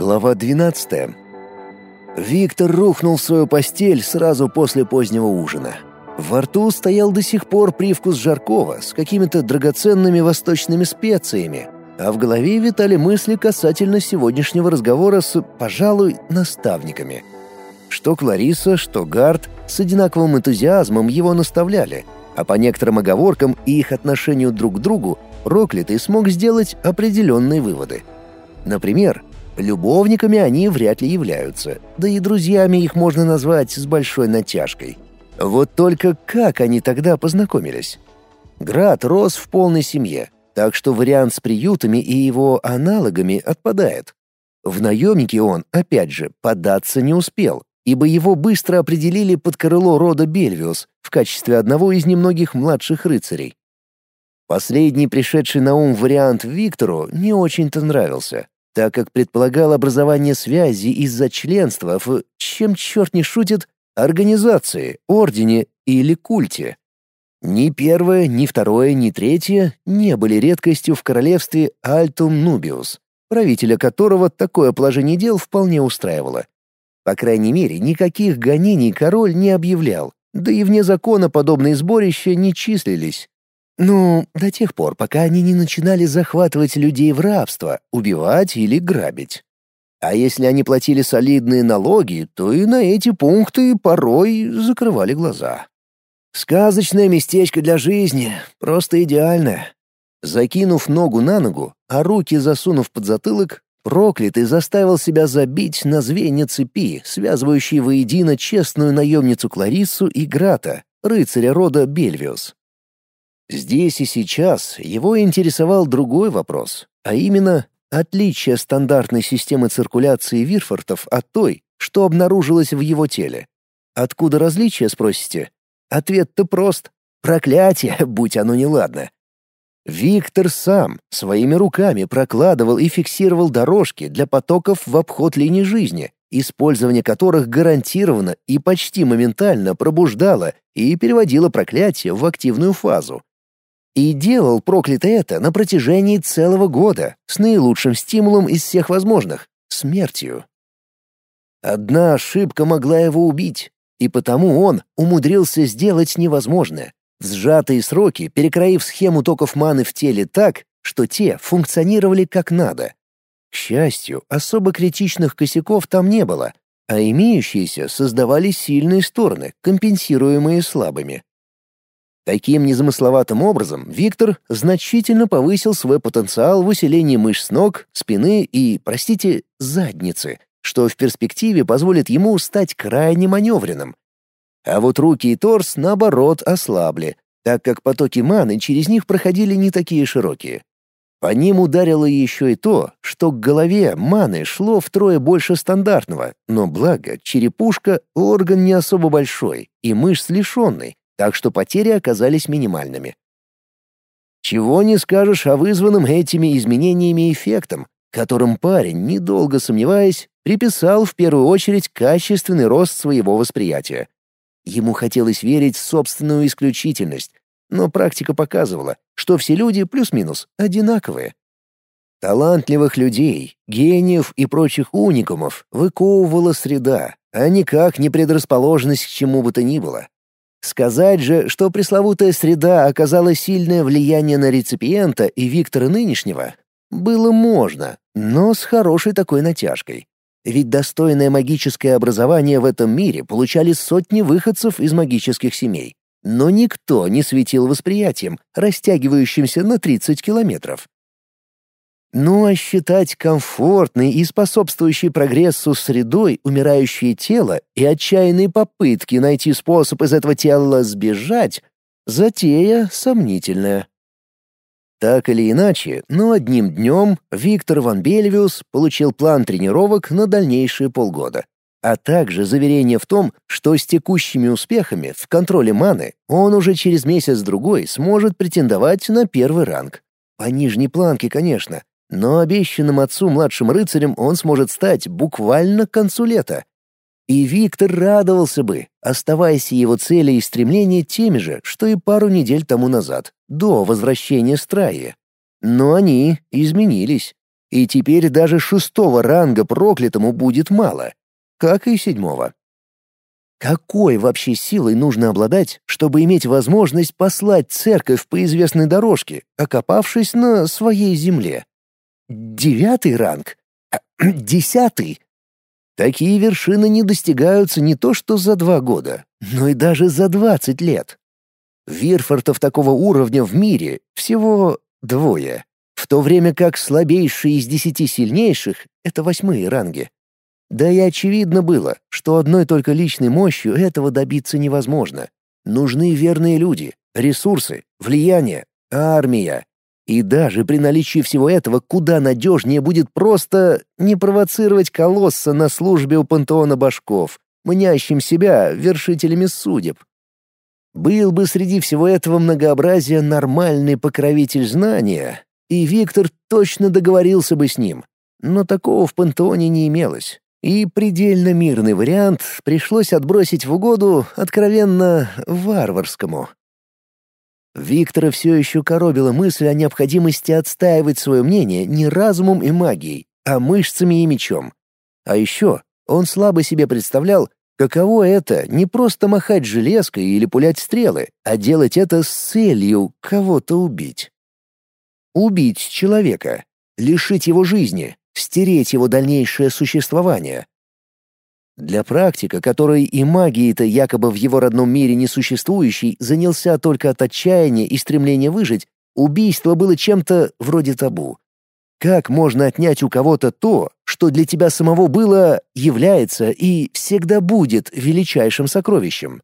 Глава 12. Виктор рухнул в свою постель сразу после позднего ужина. Во рту стоял до сих пор привкус жаркого с какими-то драгоценными восточными специями, а в голове витали мысли касательно сегодняшнего разговора с, пожалуй, наставниками. Что Клариса, что Гард с одинаковым энтузиазмом его наставляли, а по некоторым оговоркам и их отношению друг к другу проклятый смог сделать определенные выводы. Например, любовниками они вряд ли являются, да и друзьями их можно назвать с большой натяжкой. Вот только как они тогда познакомились? Град рос в полной семье, так что вариант с приютами и его аналогами отпадает. В наемники он, опять же, податься не успел, ибо его быстро определили под крыло рода Бельвиус в качестве одного из немногих младших рыцарей. Последний пришедший на ум вариант Виктору не очень-то нравился, так как предполагал образование связи из-за членства в, чем черт не шутит, организации, ордене или культе. Ни первое, ни второе, ни третье не были редкостью в королевстве Альтум Нубиус, правителя которого такое положение дел вполне устраивало. По крайней мере, никаких гонений король не объявлял, да и вне закона подобные сборища не числились. Ну, до тех пор, пока они не начинали захватывать людей в рабство, убивать или грабить. А если они платили солидные налоги, то и на эти пункты порой закрывали глаза. Сказочное местечко для жизни, просто идеальное. Закинув ногу на ногу, а руки засунув под затылок, проклятый заставил себя забить на звенья цепи, связывающие воедино честную наемницу Клариссу и Грата, рыцаря рода Бельвиус. Здесь и сейчас его интересовал другой вопрос, а именно отличие стандартной системы циркуляции Вирфортов от той, что обнаружилось в его теле. Откуда различие, спросите? Ответ-то прост. Проклятие, будь оно неладно. Виктор сам своими руками прокладывал и фиксировал дорожки для потоков в обход линии жизни, использование которых гарантированно и почти моментально пробуждало и переводило проклятие в активную фазу. И делал проклятый это на протяжении целого года, с наилучшим стимулом из всех возможных — смертью. Одна ошибка могла его убить, и потому он умудрился сделать невозможное. В сжатые сроки, перекроив схему токов маны в теле так, что те функционировали как надо. К счастью, особо критичных косяков там не было, а имеющиеся создавали сильные стороны, компенсируемые слабыми. Таким незамысловатым образом Виктор значительно повысил свой потенциал в усилении мышц ног, спины и, простите, задницы, что в перспективе позволит ему стать крайне маневренным. А вот руки и торс, наоборот, ослабли, так как потоки маны через них проходили не такие широкие. По ним ударило еще и то, что к голове маны шло втрое больше стандартного, но благо черепушка — орган не особо большой и мышц лишенный, так что потери оказались минимальными. Чего не скажешь о вызванном этими изменениями эффектом, которым парень, недолго сомневаясь, приписал в первую очередь качественный рост своего восприятия. Ему хотелось верить в собственную исключительность, но практика показывала, что все люди плюс-минус одинаковые. Талантливых людей, гениев и прочих уникумов выковывала среда, а никак не предрасположенность к чему бы то ни было. Сказать же, что пресловутая среда оказала сильное влияние на реципиента и Виктора нынешнего, было можно, но с хорошей такой натяжкой. Ведь достойное магическое образование в этом мире получали сотни выходцев из магических семей. Но никто не светил восприятием, растягивающимся на 30 километров. Ну а считать комфортной и способствующей прогрессу средой умирающее тело и отчаянные попытки найти способ из этого тела сбежать — затея сомнительная. Так или иначе, но одним днем Виктор Ван Бельвиус получил план тренировок на дальнейшие полгода, а также заверение в том, что с текущими успехами в контроле маны он уже через месяц-другой сможет претендовать на первый ранг. По нижней планке, конечно, но обещанным отцу младшим рыцарем он сможет стать буквально к концу лета. И Виктор радовался бы, оставаясь его цели и стремления теми же, что и пару недель тому назад, до возвращения Страи. Но они изменились. И теперь даже шестого ранга проклятому будет мало, как и седьмого. Какой вообще силой нужно обладать, чтобы иметь возможность послать церковь по известной дорожке, окопавшись на своей земле? Девятый ранг? Десятый? Такие вершины не достигаются не то что за два года, но и даже за двадцать лет. Вирфортов такого уровня в мире всего двое, в то время как слабейшие из десяти сильнейших — это восьмые ранги. Да и очевидно было, что одной только личной мощью этого добиться невозможно. Нужны верные люди, ресурсы, влияние, армия. И даже при наличии всего этого куда надежнее будет просто не провоцировать колосса на службе у пантеона башков, мнящим себя вершителями судеб. Был бы среди всего этого многообразия нормальный покровитель знания, и Виктор точно договорился бы с ним. Но такого в пантеоне не имелось. И предельно мирный вариант пришлось отбросить в угоду откровенно варварскому. Виктора все еще коробила мысль о необходимости отстаивать свое мнение не разумом и магией, а мышцами и мечом. А еще он слабо себе представлял, каково это не просто махать железкой или пулять стрелы, а делать это с целью кого-то убить. Убить человека, лишить его жизни, стереть его дальнейшее существование. Для практика, который и магией-то якобы в его родном мире несуществующей занялся только от отчаяния и стремления выжить, убийство было чем-то вроде табу. Как можно отнять у кого-то то, что для тебя самого было, является и всегда будет величайшим сокровищем?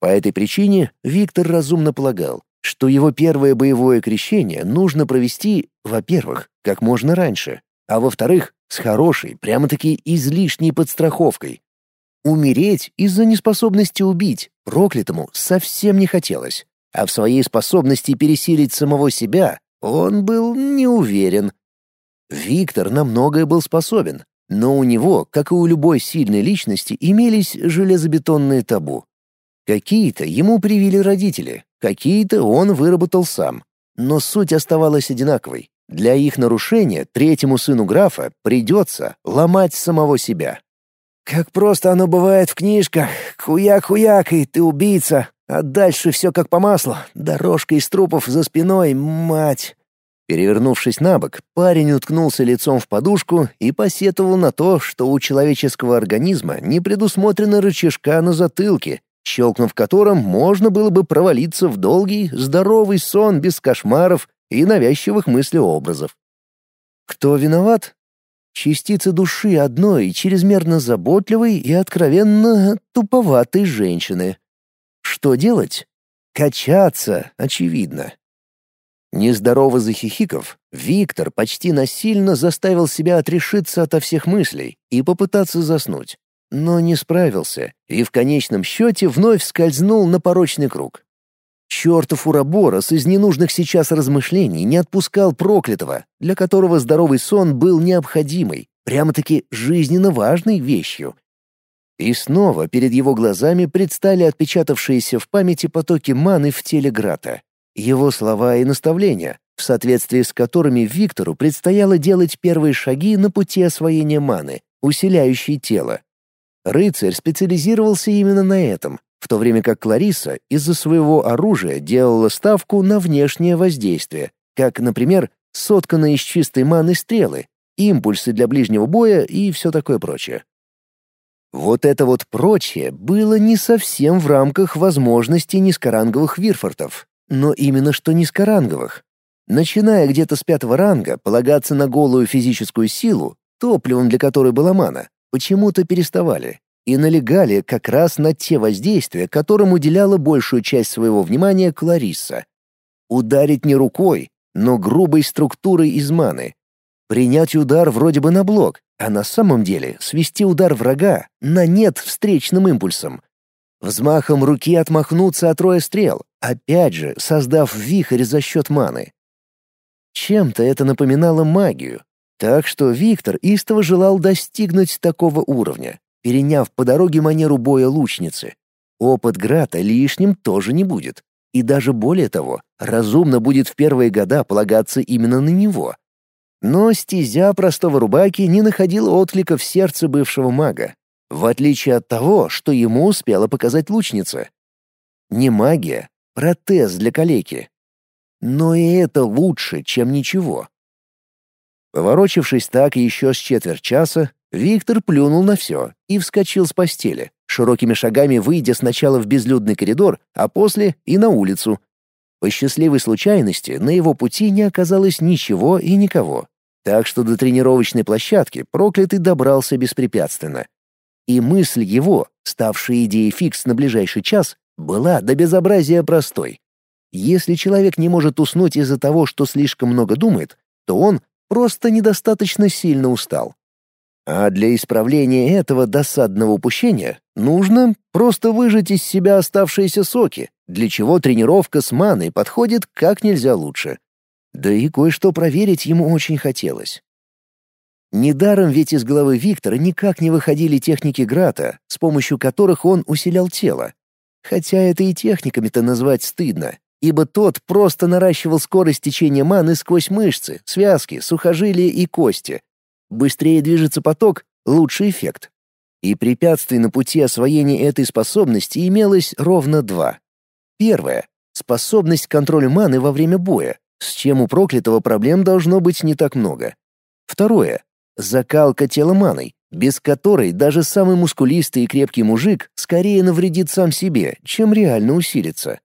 По этой причине Виктор разумно полагал, что его первое боевое крещение нужно провести, во-первых, как можно раньше, а во-вторых, с хорошей, прямо-таки излишней подстраховкой. Умереть из-за неспособности убить проклятому совсем не хотелось, а в своей способности пересилить самого себя он был не уверен. Виктор на многое был способен, но у него, как и у любой сильной личности, имелись железобетонные табу. Какие-то ему привили родители, какие-то он выработал сам. Но суть оставалась одинаковой. Для их нарушения третьему сыну графа придется ломать самого себя. «Как просто оно бывает в книжках. Хуяк-хуяк, и ты убийца. А дальше все как по маслу. Дорожка из трупов за спиной, мать!» Перевернувшись на бок, парень уткнулся лицом в подушку и посетовал на то, что у человеческого организма не предусмотрена рычажка на затылке, щелкнув которым можно было бы провалиться в долгий, здоровый сон без кошмаров и навязчивых мыслеобразов. Кто виноват? Частицы души одной чрезмерно заботливой и откровенно туповатой женщины. Что делать? Качаться, очевидно. Нездорово захихиков, Виктор почти насильно заставил себя отрешиться ото всех мыслей и попытаться заснуть, но не справился и в конечном счете вновь скользнул на порочный круг. Чертов Ураборос из ненужных сейчас размышлений не отпускал проклятого, для которого здоровый сон был необходимой, прямо-таки жизненно важной вещью. И снова перед его глазами предстали отпечатавшиеся в памяти потоки маны в теле Грата. Его слова и наставления, в соответствии с которыми Виктору предстояло делать первые шаги на пути освоения маны, усиляющей тело. Рыцарь специализировался именно на этом, в то время как Клариса из-за своего оружия делала ставку на внешнее воздействие, как, например, сотканные из чистой маны стрелы, импульсы для ближнего боя и все такое прочее. Вот это вот прочее было не совсем в рамках возможностей низкоранговых вирфортов, но именно что низкоранговых. Начиная где-то с пятого ранга, полагаться на голую физическую силу, топливом для которой была мана, почему-то переставали, и налегали как раз на те воздействия, которым уделяла большую часть своего внимания Кларисса. Ударить не рукой, но грубой структурой из маны. Принять удар вроде бы на блок, а на самом деле свести удар врага на нет встречным импульсом. Взмахом руки отмахнуться от роя стрел, опять же создав вихрь за счет маны. Чем-то это напоминало магию, так что Виктор истово желал достигнуть такого уровня переняв по дороге манеру боя лучницы. Опыт Грата лишним тоже не будет. И даже более того, разумно будет в первые года полагаться именно на него. Но стезя простого рубаки не находила отклика в сердце бывшего мага, в отличие от того, что ему успела показать лучница. Не магия, протез для калеки. Но и это лучше, чем ничего. Поворочившись так еще с четверть часа, Виктор плюнул на все и вскочил с постели, широкими шагами выйдя сначала в безлюдный коридор, а после и на улицу. По счастливой случайности на его пути не оказалось ничего и никого, так что до тренировочной площадки проклятый добрался беспрепятственно. И мысль его, ставшая идеей фикс на ближайший час, была до безобразия простой. Если человек не может уснуть из-за того, что слишком много думает, то он просто недостаточно сильно устал. А для исправления этого досадного упущения нужно просто выжать из себя оставшиеся соки, для чего тренировка с маной подходит как нельзя лучше. Да и кое-что проверить ему очень хотелось. Недаром ведь из головы Виктора никак не выходили техники Грата, с помощью которых он усилял тело. Хотя это и техниками-то назвать стыдно, ибо тот просто наращивал скорость течения маны сквозь мышцы, связки, сухожилия и кости. Быстрее движется поток — лучший эффект. И препятствий на пути освоения этой способности имелось ровно два. Первое — способность к контролю маны во время боя, с чем у проклятого проблем должно быть не так много. Второе — закалка тела маной, без которой даже самый мускулистый и крепкий мужик скорее навредит сам себе, чем реально усилится.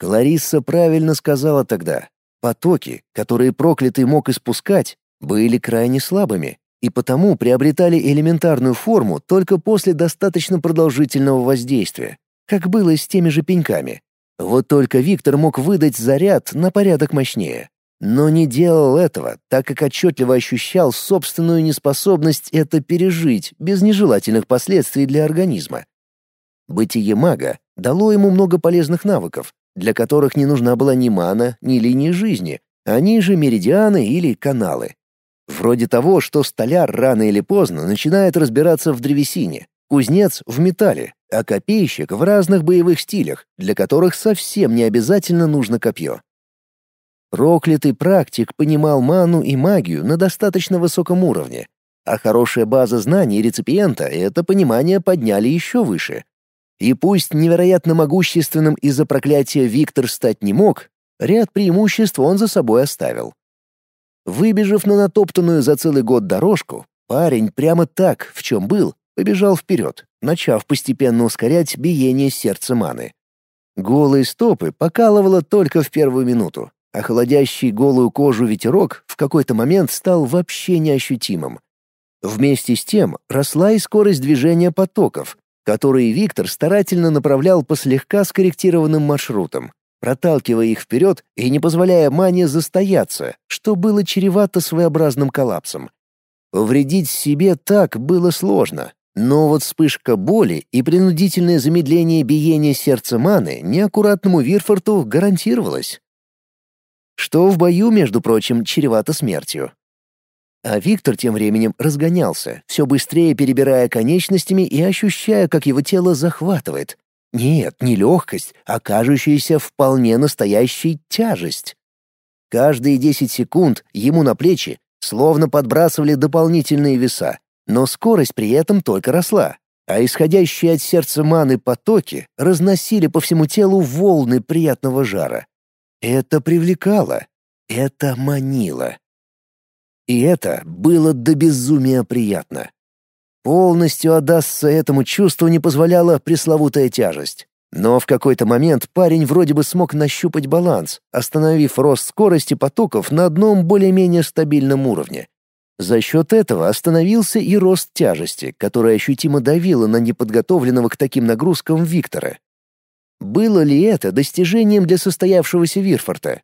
Кларисса правильно сказала тогда. Потоки, которые проклятый мог испускать, были крайне слабыми и потому приобретали элементарную форму только после достаточно продолжительного воздействия, как было с теми же пеньками. Вот только Виктор мог выдать заряд на порядок мощнее. Но не делал этого, так как отчетливо ощущал собственную неспособность это пережить без нежелательных последствий для организма. Бытие мага дало ему много полезных навыков, для которых не нужна была ни мана, ни линии жизни, они же меридианы или каналы. Вроде того, что столяр рано или поздно начинает разбираться в древесине, кузнец — в металле, а копейщик — в разных боевых стилях, для которых совсем не обязательно нужно копье. Проклятый практик понимал ману и магию на достаточно высоком уровне, а хорошая база знаний реципиента это понимание подняли еще выше. И пусть невероятно могущественным из-за проклятия Виктор стать не мог, ряд преимуществ он за собой оставил. Выбежав на натоптанную за целый год дорожку, парень прямо так, в чем был, побежал вперед, начав постепенно ускорять биение сердца маны. Голые стопы покалывало только в первую минуту, а холодящий голую кожу ветерок в какой-то момент стал вообще неощутимым. Вместе с тем росла и скорость движения потоков, которые Виктор старательно направлял по слегка скорректированным маршрутам, проталкивая их вперед и не позволяя мане застояться, что было чревато своеобразным коллапсом. Повредить себе так было сложно, но вот вспышка боли и принудительное замедление биения сердца маны неаккуратному Вирфорту гарантировалось. Что в бою, между прочим, чревато смертью. А Виктор тем временем разгонялся, все быстрее перебирая конечностями и ощущая, как его тело захватывает. Нет, не легкость, а кажущаяся вполне настоящей тяжесть. Каждые десять секунд ему на плечи словно подбрасывали дополнительные веса, но скорость при этом только росла, а исходящие от сердца маны потоки разносили по всему телу волны приятного жара. Это привлекало, это манило. И это было до безумия приятно. Полностью отдастся этому чувству не позволяла пресловутая тяжесть. Но в какой-то момент парень вроде бы смог нащупать баланс, остановив рост скорости потоков на одном более-менее стабильном уровне. За счет этого остановился и рост тяжести, который ощутимо давило на неподготовленного к таким нагрузкам Виктора. Было ли это достижением для состоявшегося Вирфорта?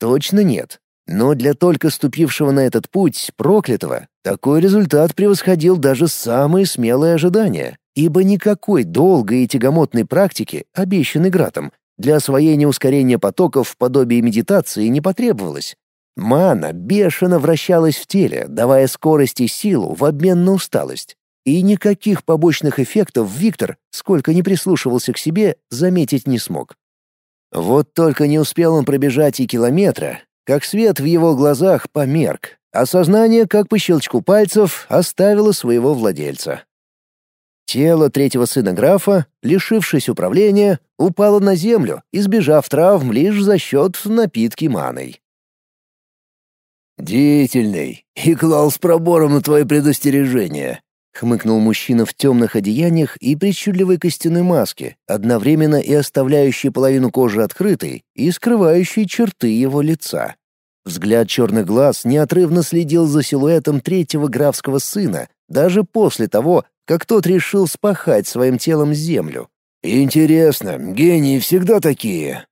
Точно нет. Но для только ступившего на этот путь проклятого такой результат превосходил даже самые смелые ожидания, ибо никакой долгой и тягомотной практики, обещанной Гратом, для освоения ускорения потоков в подобии медитации не потребовалось. Мана бешено вращалась в теле, давая скорость и силу в обмен на усталость. И никаких побочных эффектов Виктор, сколько ни прислушивался к себе, заметить не смог. Вот только не успел он пробежать и километра, как свет в его глазах померк, а сознание, как по щелчку пальцев, оставило своего владельца. Тело третьего сына графа, лишившись управления, упало на землю, избежав травм лишь за счет напитки маной. «Деятельный и клал с пробором на твои предостережения», — хмыкнул мужчина в темных одеяниях и причудливой костяной маске, одновременно и оставляющей половину кожи открытой и скрывающей черты его лица. Взгляд черных глаз неотрывно следил за силуэтом третьего графского сына, даже после того, как тот решил спахать своим телом землю. «Интересно, гении всегда такие?»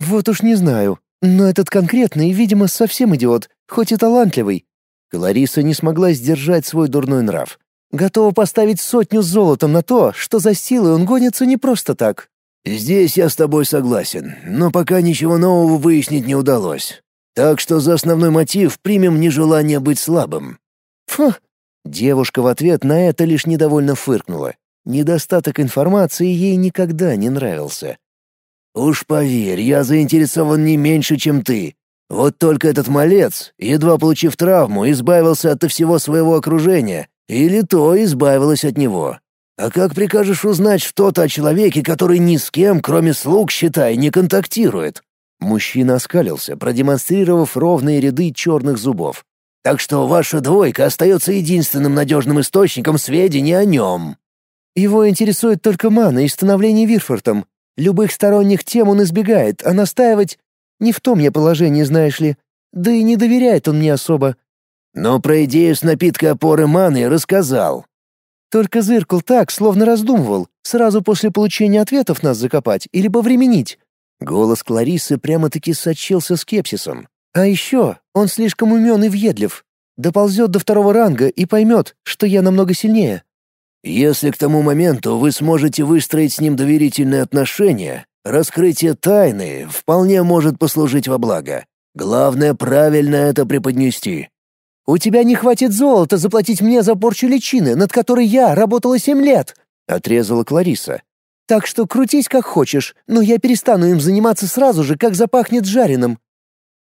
«Вот уж не знаю. Но этот конкретный, видимо, совсем идиот, хоть и талантливый». Клариса не смогла сдержать свой дурной нрав. «Готова поставить сотню золотом на то, что за силой он гонится не просто так». «Здесь я с тобой согласен, но пока ничего нового выяснить не удалось. Так что за основной мотив примем нежелание быть слабым». «Фу, Девушка в ответ на это лишь недовольно фыркнула. Недостаток информации ей никогда не нравился. «Уж поверь, я заинтересован не меньше, чем ты. Вот только этот малец, едва получив травму, избавился от всего своего окружения, или то избавилась от него. А как прикажешь узнать что-то о человеке, который ни с кем, кроме слуг, считай, не контактирует?» Мужчина оскалился, продемонстрировав ровные ряды черных зубов. Так что ваша двойка остается единственным надежным источником сведений о нем». «Его интересует только мана и становление Вирфортом. Любых сторонних тем он избегает, а настаивать... Не в том я положении, знаешь ли. Да и не доверяет он мне особо». «Но про идею с напиткой опоры маны рассказал». Только зыркал так, словно раздумывал, сразу после получения ответов нас закопать или повременить. Голос Кларисы прямо-таки сочился скепсисом. А еще он слишком умен и въедлив. Доползет до второго ранга и поймет, что я намного сильнее. Если к тому моменту вы сможете выстроить с ним доверительные отношения, раскрытие тайны вполне может послужить во благо. Главное правильно это преподнести. У тебя не хватит золота заплатить мне за порчу личины, над которой я работала семь лет, отрезала Клариса. Так что крутись как хочешь, но я перестану им заниматься сразу же, как запахнет жареным.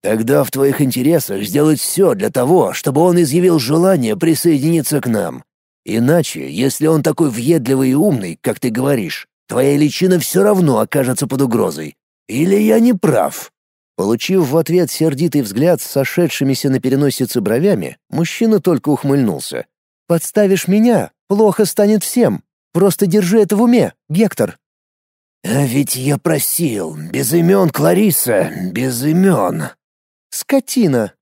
Тогда в твоих интересах сделать все для того, чтобы он изъявил желание присоединиться к нам. Иначе, если он такой въедливый и умный, как ты говоришь, твоя личина все равно окажется под угрозой. Или я не прав?» Получив в ответ сердитый взгляд с сошедшимися на переносице бровями, мужчина только ухмыльнулся. «Подставишь меня, плохо станет всем. Просто держи это в уме, Гектор». «А ведь я просил, без имен, Клариса, без имен». Скотина!»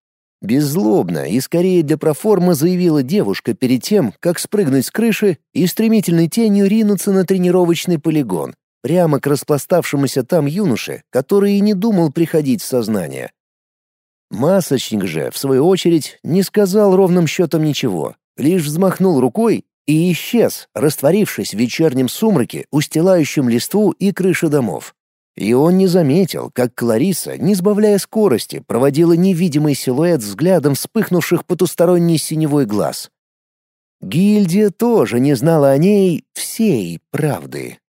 Беззлобно и скорее для проформы заявила девушка перед тем, как спрыгнуть с крыши и стремительной тенью ринуться на тренировочный полигон, прямо к распластавшемуся там юноше, который и не думал приходить в сознание. Масочник же, в свою очередь, не сказал ровным счетом ничего, лишь взмахнул рукой и исчез, растворившись в вечернем сумраке, устилающем листву и крыши домов. И он не заметил, как Клариса, не сбавляя скорости, проводила невидимый силуэт взглядом вспыхнувших потусторонний синевой глаз. Гильдия тоже не знала о ней всей правды.